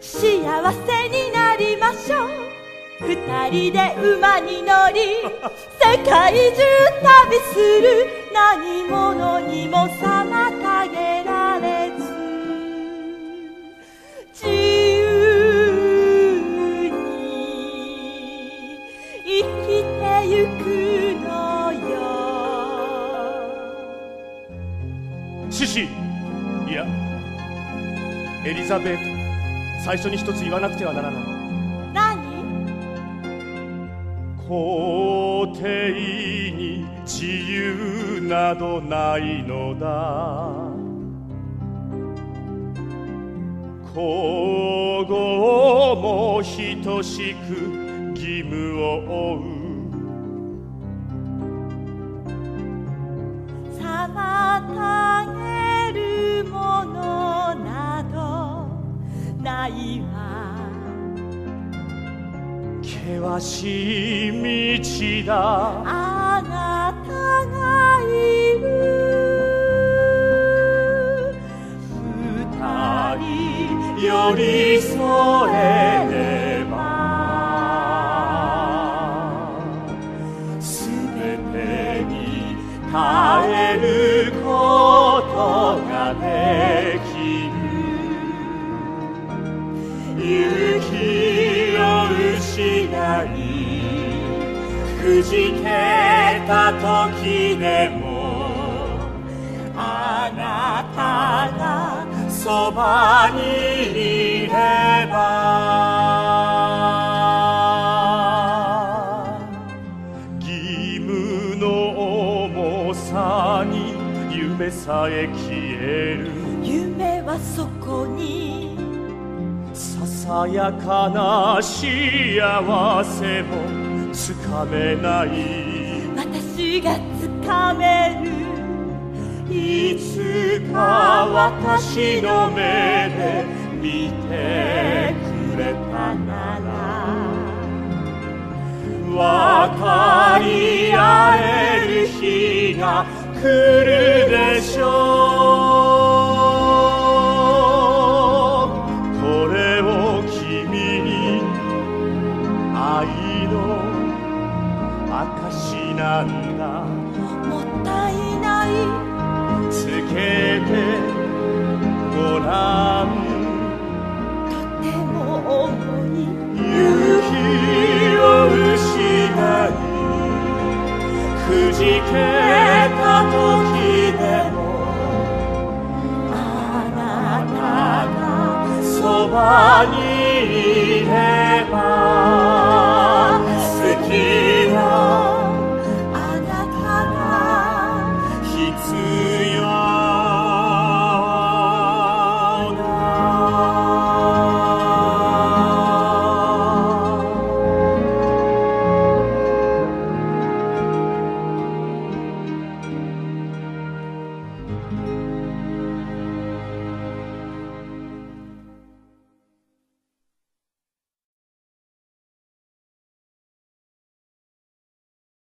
幸せになりましょう。二人で馬に乗り世界中旅する。シシいやエリザベート最初に一つ言わなくてはならない。何？皇帝に自由などないのだ。皇后も等しく義務を負うしい道だ。あなたがいる。二人寄り添えれば。すべてに耐えることができる。くじけた時でもあなたがそばにいれば。義務の重さに夢さえ消える。夢はそこに。さやかな幸せもつかめない。私がつかめる。いつか私の目で見てくれたなら。分かり合える日が来るでしょう。証なんだ。もったいない。つけてごらん。とても重い。勇気を失いくじけた時でもあなたがそばにいれ Sitze